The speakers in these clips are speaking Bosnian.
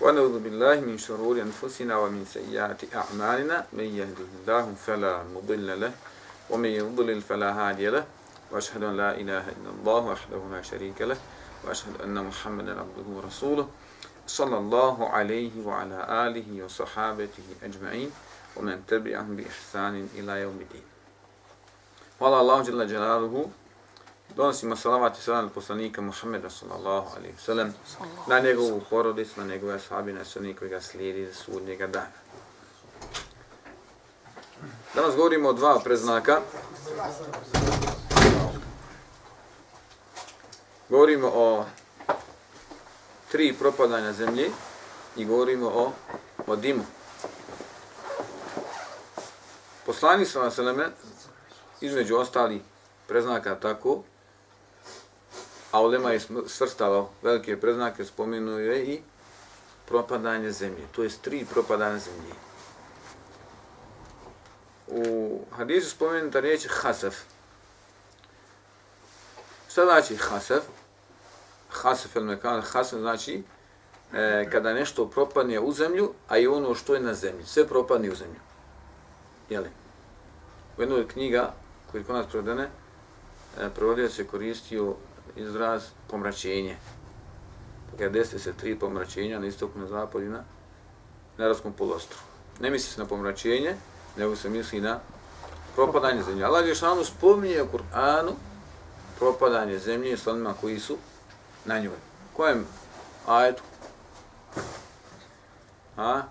ونعوذ بالله من شرور أنفسنا ومن سيئات أعمالنا من يهده الله فلا مضل له ومن يضلل فلا هادي له وأشهد أن لا إله إلا الله وحده لا شريك له وأشهد أن محمدا عبده ورسوله صلى الله عليه وعلى آله وصحابته أجمعين ومن تبعهم بإحسان إلى يوم الدين Hvala Allahu dželle dželaluhu. Donosimo salavat i salam poslanika Muhammeda sallallahu alejhi ve sellem na njegovu porodicu, na njegove ashabi, na sve koji ga slijedi za sudnjega dana. Danas govorimo o dva preznaka. Govorimo o tri propadanja zemlje i govorimo o, o dimu. Poslanik sallallahu alaihi ve između ostali preznaka tako, a Ulema je svrstalo velike preznake, spomenuje i propadanje zemlje. To je tri propadanja zemlje. U hadisu spomenuta riječ hasaf. Šta znači hasaf? Hasaf el mekan, hasaf znači e, kada nešto propadne u zemlju, a i ono što je na zemlji. Sve propadne u zemlju. Jeli? U jednoj knjiga koji kod nas prevedene, e, prevodio se koristio izraz pomračenje. Kada desite se tri pomračenja na istoku, na zapadu i na Neravskom polostru. Ne misli se na pomračenje, nego se misli na propadanje zemlje. Allah je šanu spominje u Kur'anu propadanje zemlje s onima koji su na njoj. Kojem ajetu? A?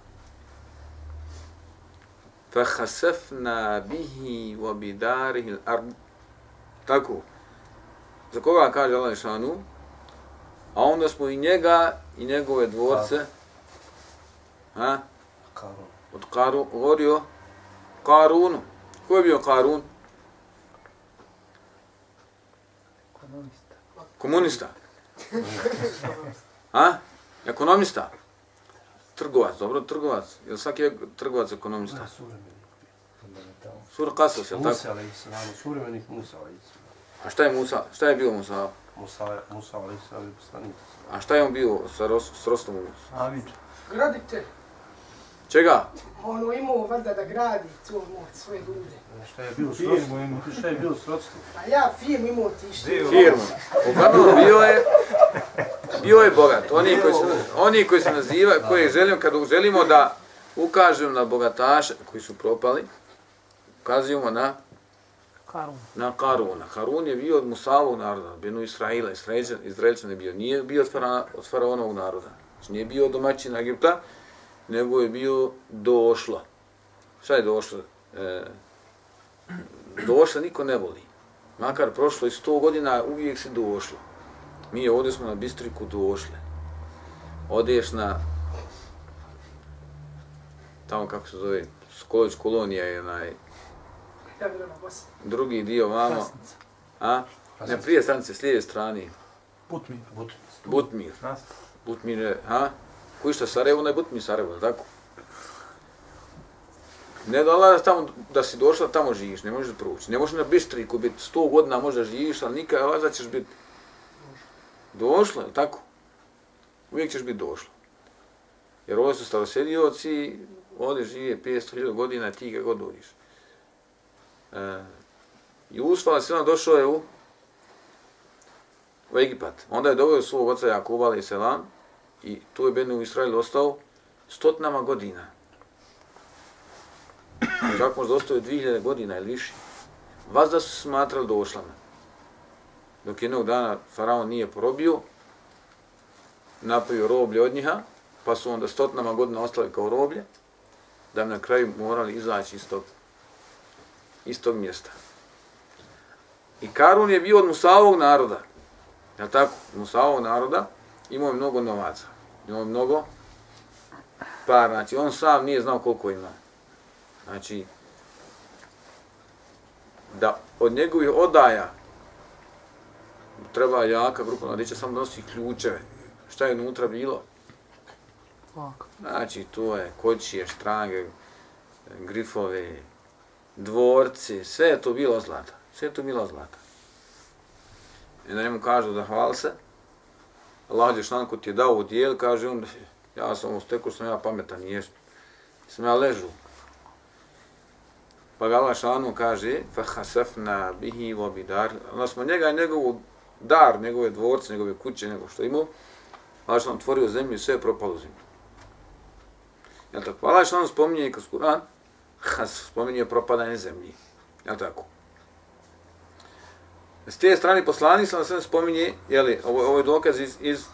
فَخَسَفْنَا بِهِ وَبِدَارِهِ الْأَرْضِ Tako. Za koga kaže Allah Išanu? A onda smo i njega i njegove dvorce ha? od Karu, govorio Karunu. Ko je bio Karun? Komunista. Komunista. Ha? Ekonomista trgovac, dobro, trgovac. Je li svaki je trgovac ekonomista? Sura Kasas, je li tako? Musa, ali islam, suvremenih Musa, ali A šta je Musa? Šta je bio Musa? Musa, Musa, ali islam, poslanik. A šta je on bio sa, ros, s Rostom? Amin. Gradite. Čega? Ono imao valjda da gradi to moć svoje ljude. Šta je bilo s rodstvom? Šta je bilo s rodstvom? A ja firmu imao ti što. Firmu. Uglavnom bio je bio je bogat. Oni koji se, oni koji se nazivaju, koji želimo, kad želimo da ukažemo na bogataše koji su propali, ukazujemo na Karun. Na Karuna. Karun je bio od Musavog naroda, Benu Israila, Izraelčan je bio. Nije bio od, fara, od faraonovog naroda. Znači nije bio domaćin Egipta, nego je bio došla. Šta je došla? E, došla niko ne voli. Makar prošlo i sto godina, uvijek se došlo. Mi ovdje smo na Bistriku došle. Odeš na tamo kako se zove, Skolović kolonija je onaj drugi dio vamo. A? Ne, prije stanice, s lijeve strane. Butmir. Butmir. Butmir. Butmir je, ha? Koji što Sarajevo, ne Butmir Sarajevo, tako? Ne Allah tamo, da si došla, tamo živiš, ne možeš proći. Ne možeš na Bistriku biti, sto godina možda živiš, ali nikad Allah ćeš biti došlo, je tako? Uvijek ćeš biti došlo. Jer ovo su starosjedioci, ovdje žive 500.000 godina, ti ga god dođeš. E, Jusuf, se došao je u, u Egipat. Onda je doveo svog oca Jakuba, ali selam, i tu je Benu Israel ostao stotinama godina. Čak možda ostao je 2000 godina ili više. Vas da su smatrali došlama dok jednog dana faraon nije porobio, napravio roblje od njiha, pa su onda stotinama godina ostali kao roblje, da na kraju morali izaći iz tog, iz tog mjesta. I Karun je bio od Musavog naroda, je tako? Musavog naroda imao je mnogo novaca, imao je mnogo par, znači on sam nije znao koliko ima. Znači, da od njegovih odaja treba jaka grupa mladića samo nosi ključeve. Šta je unutra bilo? Znači, to je kočije, štrange, grifove, dvorci, sve je to bilo zlata. Sve je to bilo zlata. I da njemu kažu da hvala se, Allah je ti je dao u dijel, kaže on, ja sam ovo stekao, sam ja pametan, jes, sam ja ležu. Pa ga Allah kaže, fa hasafna bihi wa bidar, onda smo njega i njegovu dar, njegove dvorce, njegove kuće, nego što imao, Allah šanu otvorio zemlju i sve je propalo zemlju. Jel tako? Pa Allah šanu spominje i kroz Kur'an, spominje propadanje zemlji. Jel tako? S te strane poslani sam sve spominje, jeli, ovo, ovo je dokaz iz, iz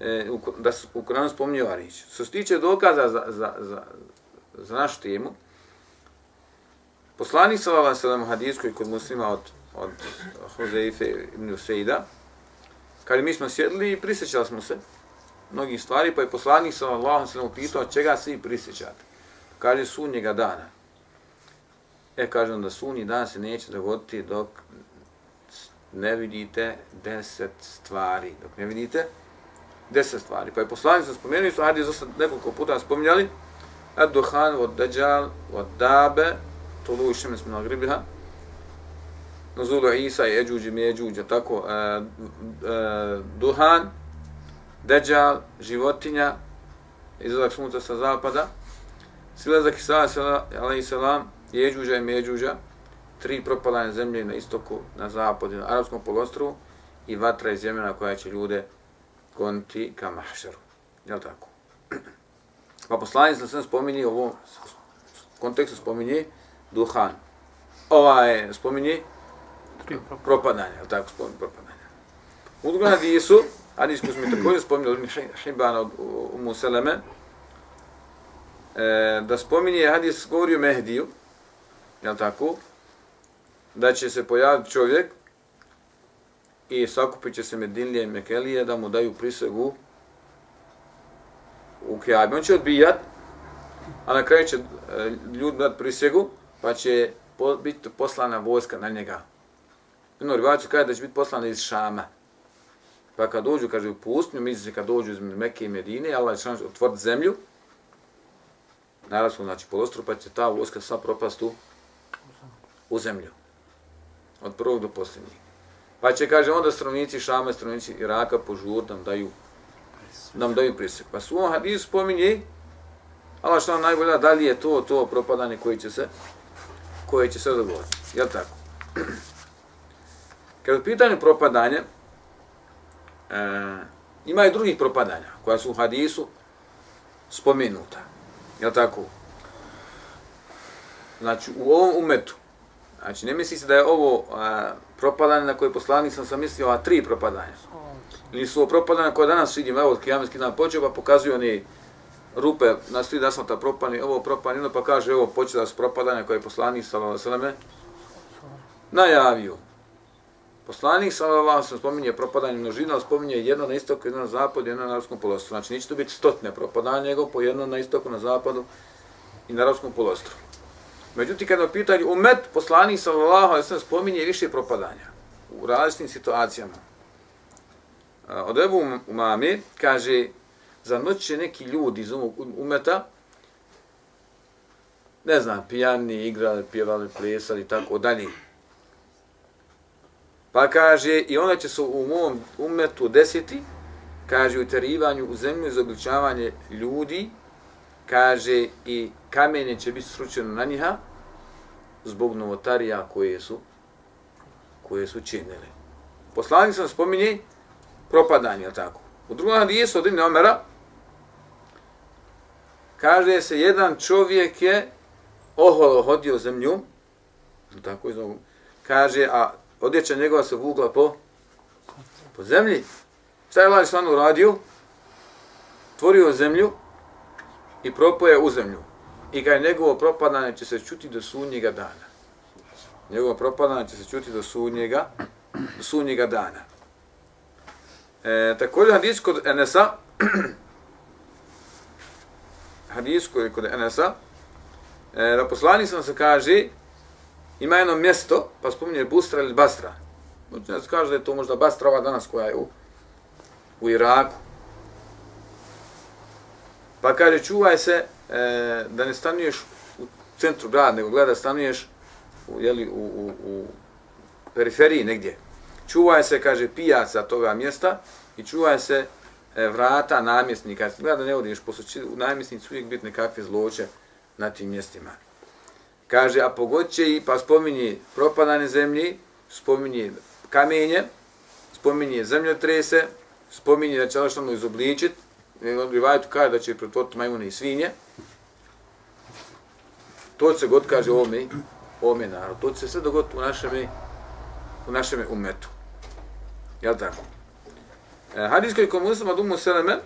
e, u, da su u Koranu spominje ovaj Varić. Što se tiče dokaza za, za, za, za našu temu, poslani sam vam sada hadijskoj kod muslima od, od Hozeife ibn Useida, kada mi smo sjedli i prisjećali smo se mnogih stvari, pa je poslanik sa Allahom se nam upitao čega svi prisjećate. Kaže sunnjega dana. E, kažem da sunji dan se neće dogoditi dok ne vidite deset stvari. Dok ne vidite deset stvari. Pa je poslanik sam spomenuli, su hadis dosta nekoliko puta spominjali, ad duhan, od dađal, od dabe, to luju šeme smo nagribiha, nazulu Isa i Eđuđi, Međuđa, tako, e, e, duhan, deđal, životinja, izlazak sunca sa zapada, silazak Isa, alaih salam, Jeđuđa i Međuđa, tri propalane zemlje na istoku, na zapadu, na arapskom polostrovu i vatra iz Jemena koja će ljude goniti ka mahšeru. Je tako? Pa poslanik sam sam spominje u ovom kontekstu spominje duhan. Ova je spominje propadanje, je tako? Spominje propadanje. U drugom hadisu, hadis koji smo također spominjali, Hibana od Umu Seleme, e, da spominje hadis govori o Mehdiju, jel tako? da će se pojaviti čovjek i sakupit će se Medinlije i Mekelije da mu daju prisegu u Kjabi. On će odbijat, a na kraju će e, ljudi dati prisegu, pa će biti poslana vojska na njega. Jedno rivajcu kaže da će biti poslana iz Šama. Pa kad dođu, kaže u pustnju, misli se kad dođu iz Mekke i Medine, Allah će otvoriti zemlju, naravno, znači polostru, pa će ta vojska sva propast u, u zemlju od prvog do posljednjeg. Pa će, kaže, onda stranici Šama, stranici Iraka požur nam daju, nam daju prisek. Pa su ovom hadisu spominje, Allah što nam najbolja, da li je to, to propadanje koje će se, koje će se dogoditi. Jel tako? Kad je pitanje propadanja, e, eh, ima i drugih propadanja koja su u hadisu spomenuta. Jel tako? Znači, u ovom umetu, Znači, ne misli se da je ovo a, propadanje na koje poslanik sam sam mislio, a tri propadanja. Ili su ovo propadanje koje danas vidimo, evo, kijametski dan počeo, pa pokazuju oni rupe na svi da smo ta propani, ovo propani, ono, pa kaže, evo, počela su propadanja koje je poslanik sallallahu alejhi najavio. Poslanik sallallahu alejhi spominje propadanje množina, ali spominje jedno na istoku, jedno na zapadu, jedno na arapskom polostru. Znači, neće to biti stotne propadanje, nego po jedno na istoku, na zapadu i na arapskom polostru. Međutim, kada je pitanje umet, poslanik sallallahu alejhi spominje više propadanja u različitim situacijama. Od Ebu Umami kaže, za noć će neki ljudi iz umeta, ne znam, pijani, igrali, pjevali, plesali i tako dalje. Pa kaže, i onda će se u mom umetu desiti, kaže, u terivanju u zemlju izobličavanje ljudi, kaže, i kamenje će biti sručeno na njiha zbog novotarija koje su koje su činili. Poslanik sam spominje propadanje, je tako? U drugom hadisu od Ibn Omera kaže se jedan čovjek je oholo hodio zemlju, tako je kaže, a odjeća njegova se vugla po, po zemlji. Šta je Allah Islam uradio? Tvorio zemlju i propoje u zemlju i kad je njegovo propadanje će se čuti do sunnjega dana. Njegovo propadanje će se čuti do sunnjega, do sunnjega dana. E, također hadis kod Enesa, hadis kod, kod Enesa, e, da poslani sam se kaže, ima jedno mjesto, pa spominje Bustra ili Basra. Znači, kaže da je to možda Basra ova danas koja je u, u Iraku. Pa kaže, čuvaj se e, da ne stanuješ u centru grada, nego gleda stanuješ u, jeli, u, u, u periferiji negdje. Čuvaj se, kaže, pijaca toga mjesta i čuvaj se e, vrata namjesnika. Gleda da ne odiš, posle u namjesnicu uvijek biti nekakve zloće na tim mjestima. Kaže, a pogoće i, pa spominje propadane zemlji, spominje kamenje, spominje zemljotrese, spominje da će Allah izobličit, izobličiti, rivajtu kaže da će pretvoriti majmune i svinje. To se god kaže ovome, ovome narod. To će se sve dogoditi u našem, u našem umetu. Jel tako? E, Hadijskoj koji komu muslima dumu seleme,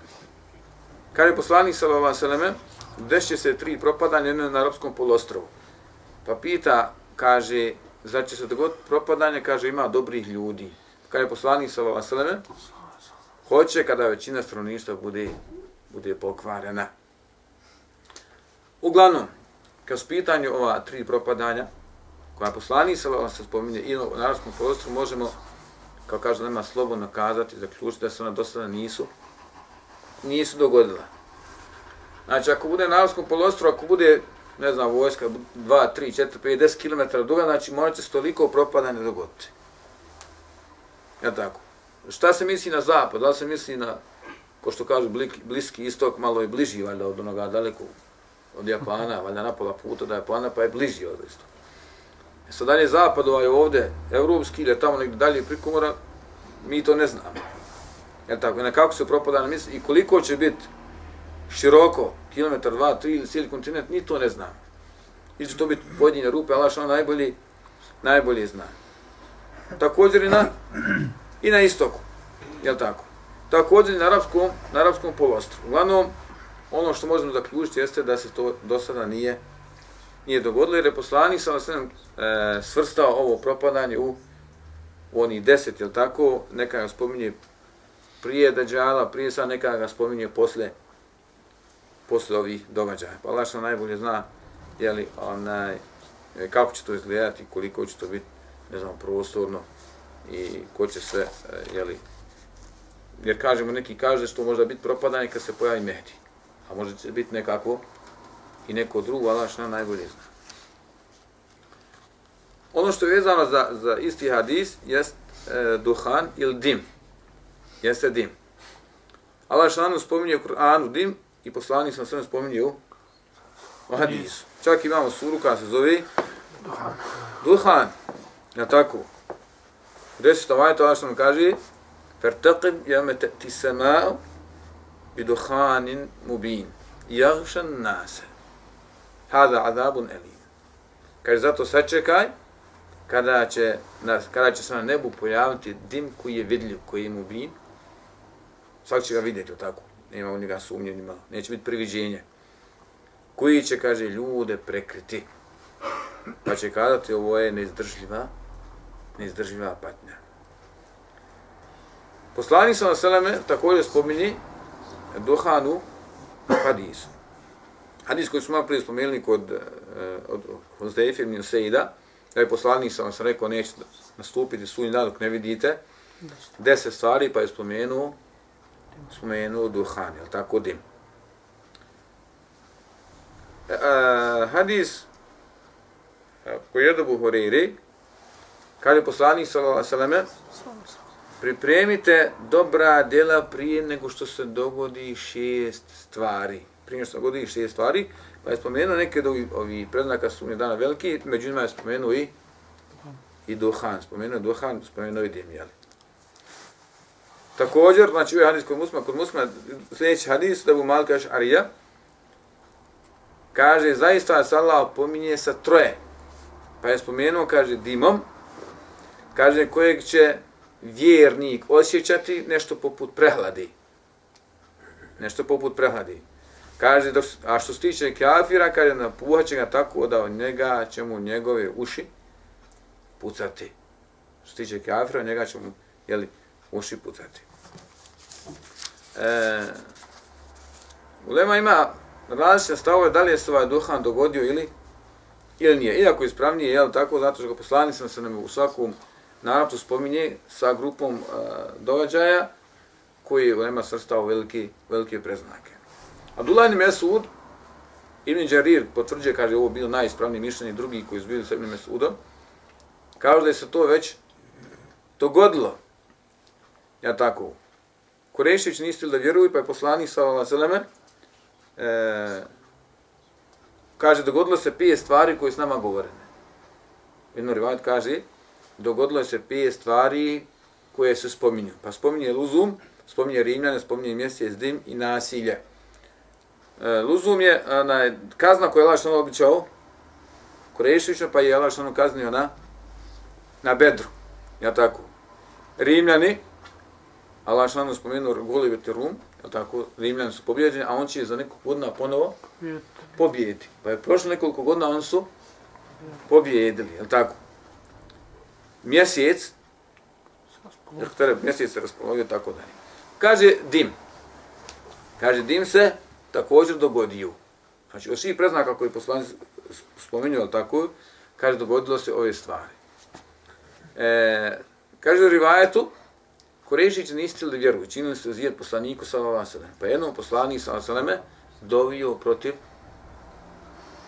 kaže poslanik Salova seleme, dešće se tri propadanja na arapskom polostrovu. Pa pita, kaže, znači će se dogoditi propadanje, kaže, ima dobrih ljudi. Kaže poslanik sallallahu seleme, hoće kada većina stanovništva bude, bude pokvarena. Uglavnom, kad su pitanju ova tri propadanja, koja poslani se se spominje i na narodskom prostoru, možemo, kao kaže, nema slobodno kazati, zaključiti da se ona do sada nisu, nisu dogodila. Znači, ako bude na narodskom polostru, ako bude, ne znam, vojska 2, 3, 4, 5, 10 km duga, znači morat će se toliko propadanje dogoditi. Ja tako. Šta se misli na zapad? Da se misli na, ko što kažu, bliski istok, malo je bliži, valjda, od onoga daleko, od Japana, valjda na pola puta da je Japana, pa je bliži od istoka. E sad dalje zapad, ovaj ovde, evropski, ili tamo negdje dalje prikomora, mi to ne znamo. Ja tako, na kako se propada na misli i koliko će biti široko, kilometar, dva, tri ili cijeli kontinent, ni to ne znam. Ili će to biti pojedine rupe, Allah što najbolji, najbolji zna. Također i na, i na istoku. Jel tako? Također i na arapskom, na arapskom polostru. Uglavnom, ono što možemo zaključiti jeste da se to do sada nije nije dogodilo, jer je poslanik sa nasledom e, svrstao ovo propadanje u, u onih deset, jel tako? Neka ga spominje prije Dađala, prije sad neka ga spominje posle, posle ovih događaja. Pa Allah što najbolje zna jeli, onaj, kako će to izgledati, koliko će to biti, ne znam, prostorno, i ko će sve, jeli, jer kažemo, neki kaže što možda biti propadanje kad se pojavi Mehdi, a može će biti nekako i neko drugo, Allah što najbolje zna. Ono što je vezano za, za isti hadis jest e, duhan ili dim. Jeste dim. Allah što nam spominje u Kur'anu dim i poslani sam sve spominje u, u hadisu. Čak imamo suru koja se zove duhan. Duhan. Ja tako. Deset ovaj to što nam kaže Fertaqib jame ti sama'u bi duhanin mubin. Jagšan nase. Hada azabun elim. Kaže, zato sačekaj kada će, na, kada će se na nebu pojaviti dim koji je vidljiv, koji je mubin. Svak će ga vidjeti, tako. Nema u njega sumnje, nima. Neće biti priviđenje. Koji će, kaže, ljude prekriti. Pa će kazati, ovo je neizdržljiva, neizdržljiva patnja. Poslanik sa Seleme također spominje duhanu hadisu. Hadis koji smo prije spomenuli kod od Hozdejfe ibn Sejda, da je poslanik sa sam rekao neće nastupiti sunji dan dok ne vidite deset stvari, pa je spomenuo spomenuo duhan, jel tako dim. Uh, hadis koji je do Buhoriri, kada je poslanik sallallahu pripremite dobra djela prije nego što se dogodi šest stvari. Prije nego što se dogodi šest stvari, pa je spomenuo neke od ovih prednaka su mi dana veliki, među njima je spomenuo i i duhan, spomenuo duhan, spomenuo i dim, jel? Također, znači ovaj hadis kod muslima, kod muslima, sljedeći hadis, da bu mal kaže Arija, kaže, zaista se Allah pominje sa troje, pa je spomenuo, kaže, dimom, kaže, kojeg će vjernik osjećati nešto poput prehladi. Nešto poput prehladi. Kaže, dok, a što se tiče kafira, kaže, napuhat ga tako da od njega će mu njegove uši pucati. Što se tiče kafira, njega će mu, jeli, uši pucati. E, Ulema ima različite stavove da li je se ovaj duhan dogodio ili ili nije. Iako je ispravnije, jel tako, zato što ga poslanik sam se nam u svakom naravno spominje sa grupom e, događaja koji Ulema srstao veliki, velike preznake. Abdullah ibn Mesud, Ibn Đarir potvrđuje, kaže, ovo bilo najispravniji mišljenje drugi koji su bili sa Ibn Mesudom, kaže da je se to već dogodilo. Ja tako. Kurešić nisu da vjeruju, pa je poslanik sa Valaseleme, e, kaže, dogodilo se pije stvari koje s nama govorene. Jedno Rivajet kaže, dogodilo se pije stvari koje se spominju. Pa spominje Luzum, spominje Rimljane, spominje mjesec dim i nasilje. E, Luzum je ona, kazna koju je Allah što običao, Kurešićno, pa je Allah što kaznio na, na Bedru. Ja tako. Rimljani, Allah što ono spomenuo Gulibet Rum, ja tako, Rimljani su pobjeđeni, a on će za nekog godina ponovo pobijeti. Pa je prošlo nekoliko godina, on su pobjedili, je tako? Mjesec, jer mjesec se raspoložio, tako da Kaže dim. Kaže dim se također dogodio. Znači, od svih preznaka koji poslani spomenuo, tako, kaže, dogodilo se ove stvari. E, kaže u Rivajetu, Korešić niste li vjeruju, činili su zijed poslaniku sa Valasalem. Pa jednom poslanik sa Valasaleme dovio protiv,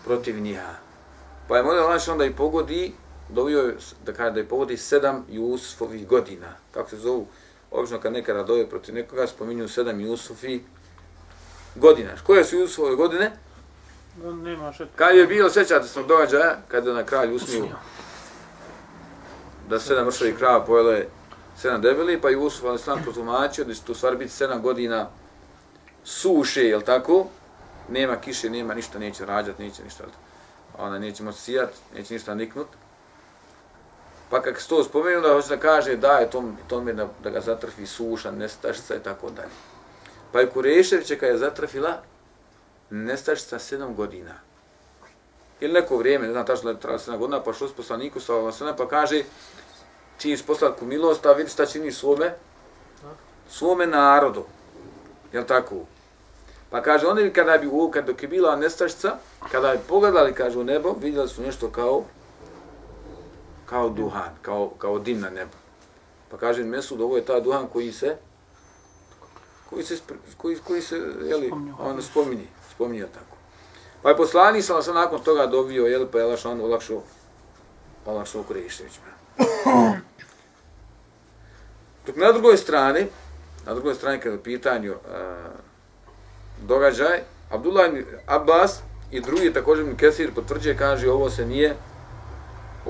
protiv njiha. Pa je molio Allah onda i pogodi, dovio je, da kaže da je pogodi sedam Jusufovih godina. Kako se zovu? Obično kad nekada dovio protiv nekoga, spominju sedam Jusufi godina. Koje su Jusufove godine? Nema. Kad je bilo, sećate se događaja, kada je na kralj usmio da sedam mršavi krava pojele sedam debeli, pa Jusuf ali sam protumačio da će to stvar biti sedam godina suše, jel tako? Nema kiše, nema ništa, neće rađat, neće ništa, ona neće moći sijat, neće ništa niknut. Pa kako se to spomenu, da hoće da kaže da je tom, tome da, da ga zatrfi suša, nestašica i tako dalje. Pa je Kureševića kada je zatrfila nestašica sedam godina. Ili neko vrijeme, ne znam tačno da je trajala sedam godina, pa šlo s poslaniku sa pa kaže čini poslatku milost, a vidi šta čini svome, svome narodu. Jel tako? Pa kaže, oni kada bi u kad dok je bila nestašica, kada bi pogledali, kaže, u nebo, vidjeli su nešto kao kao duhan, kao, kao dim na nebu. Pa kaže Mesud, ovo je ta duhan koji se koji se, koji, koji se jeli, on spominje, spominje tako. Pa je poslanik sam nakon toga dobio, jel, pa je on olakšao, olakšao Kureševićima. Dok na drugoj strani, na drugoj strani kada je pitanju uh, događaj, Abdullah Abbas i drugi također mi Kesir potvrđuje, kaže, ovo se nije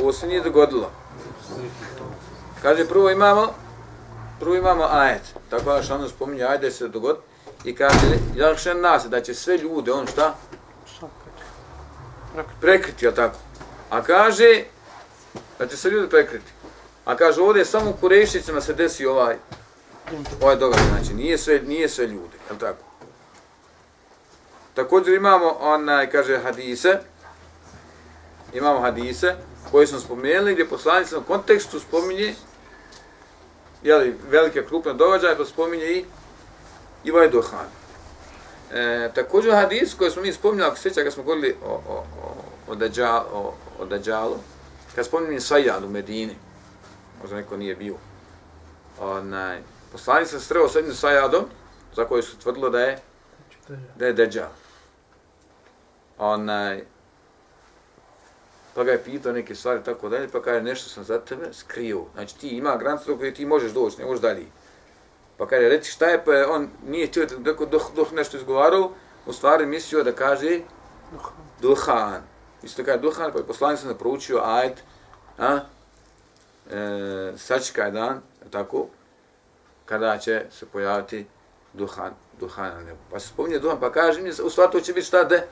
Ovo se nije dogodilo. Kaže, prvo imamo, prvo imamo ajet. Tako da što ono spominje, ajde se dogod. I kaže, ja še nas, da će sve ljude, on šta? Prekriti, je tako? A kaže, da će se ljudi prekriti. A kaže, ovdje samo u Kurešicama se desi ovaj, ovaj događaj. Znači, nije sve, nije sve ljudi, je tako? Također imamo, onaj, kaže, hadise, imamo hadise, koje smo spomenuli, gdje poslanic u kontekstu spominje jeli, velike krupne događaje, pa spominje i i ovaj duhan. E, također hadis koji smo mi spominjali, ako sjeća kad smo govorili o, o, o, o, dađal, o, o Dađalu, kad spominje Sajjad u Medini, možda neko nije bio, onaj, poslanic se sreo sa jednim Sajadom, za koje su tvrdilo da je da je Dađal. Onaj, pa ga je pitao neke stvari tako dalje, pa kaže nešto sam za tebe skrio. Znači ti ima granicu do koje ti možeš doći, ne možeš dalje. Pa kaže, reci šta je, pa je on nije htio da dok, dok nešto izgovarao, u stvari mislio da kaže Duhan. Isto kaže Duhan, pa je poslanik sam proučio ajd, a, e, sačekaj dan, tako, kada će se pojaviti Duhan, Duhan na nebu. Pa se spominje Duhan, pa kaže, u stvari to će biti šta de,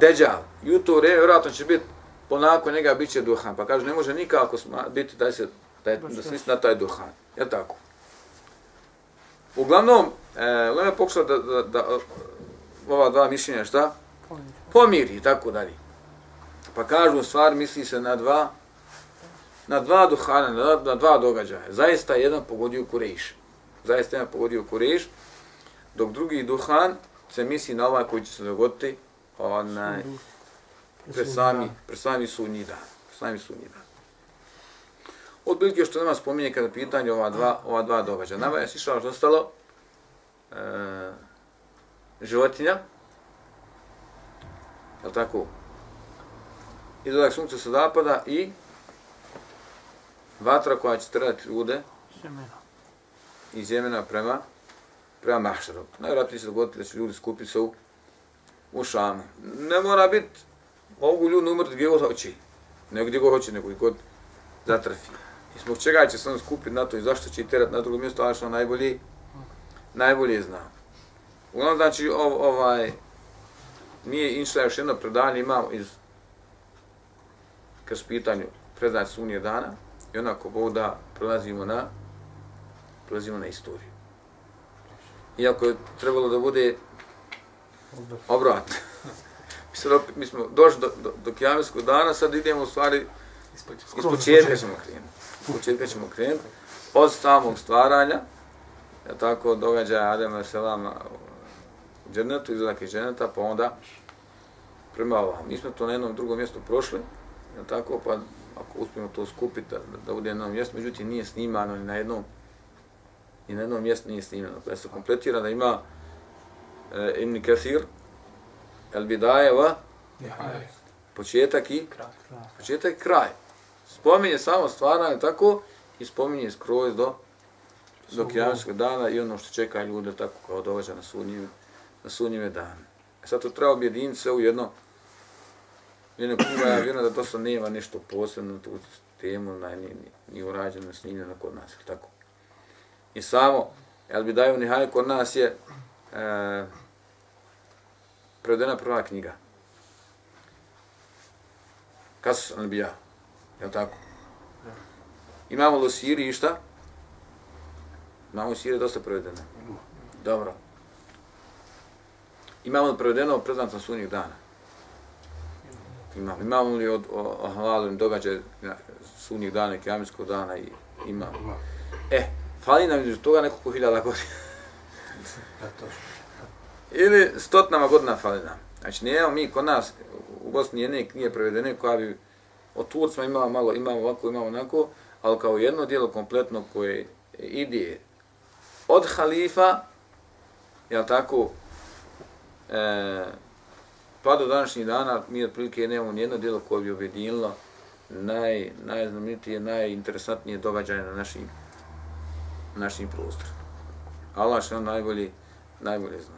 Deđal. I u to vrijeme vjerojatno će biti ponako njega bit će duhan. Pa kaže, ne može nikako biti da se da, da se na taj duhan. Je tako? Uglavnom, e, Lema pokušala da, da, da, ova dva mišljenja šta? Pomiri i tako dalje. Pa kažu, u stvari misli se na dva na dva duhana, na, na dva događaja. Zaista jedan pogodio Kureš. Zaista jedan pogodio Kureš, dok drugi duhan se misli na ovaj koji će se dogoditi onaj, pred sami, pred sami sudnji dan. Pred sami sudnji dan. Od što nama spominje kada pitanje ova dva, ova dva događaja. Nama je sišao što ostalo e, životinja, je tako? Izlazak sunca sa zapada i vatra koja će trati ljude iz Jemena prema, prema Mahšaru. Najvjerojatnije se dogoditi da će ljudi skupiti se u, u Šamu. Ne mora biti, mogu ljudi umrti gdje god hoće. Ne gdje god hoće, nego god zatrafi. I zbog čega će se on skupiti na to i zašto će terati na drugo mjesto, ali što najbolji, najbolje zna. Uglavnom, znači, ov, ovaj, nije inšla još jedno predanje imamo iz kroz pitanju preznać sunije dana i onako Bog da prelazimo na prelazimo na istoriju. Iako je trebalo da bude obrat. mi, sad opet, mi smo došli do, do, do kijameskog dana, sad idemo u stvari iz početka ćemo krenuti. Iz početka ćemo krenuti. Od samog stvaranja, ja tako događaja Adema Selama u džennetu, izlazak iz dženneta, pa onda prema ovom. Mi smo to na jednom drugom mjestu prošli, ja tako, pa ako uspijemo to skupiti, da, da bude na jednom mjestu, međutim nije snimano ni na jednom i na jednom mjestu nije snimano. Pa se kompletira da ima e, Ibn Kathir, El Bidajeva, početak i početak i kraj. Spominje samo stvaranje tako i spominje skroz do do kijamskog dana i ono što čeka ljude tako kao događa na sudnjive, na sudnjive dane. E sad to treba objediniti sve u jedno jedno knjiga, ja vjerujem da dosta nema nešto posebno tu temu, na, ni, ni, ni urađeno, snimljeno kod nas, tako. I samo, jel bi daju nihaj kod nas je e, prevedena prva knjiga. Kasus Anbija, jel tako? Imamo u Siriji šta? Imamo u Siriji dosta prevedene. Dobro. Imamo li prevedeno preznatno sunnih dana? Imamo. Imamo li od ohvalim događaj sunnih dana i kjamijskog dana? I, imamo. E, fali nam iz toga nekoliko hiljada godina. Ili stotnama godina fali nam. Znači, nijemo mi kod nas u Bosni jedne knjige prevedene koja bi od Turcima imala malo, imamo ovako, imamo onako, ali kao jedno dijelo kompletno koje ide od halifa, jel tako, e, pa do današnjih dana mi otprilike nemamo nijedno djelo koje bi objedinilo naj, najznamenitije, najinteresantnije događaje na našim, našim prostorima. Allah što najbolji, najbolje zna.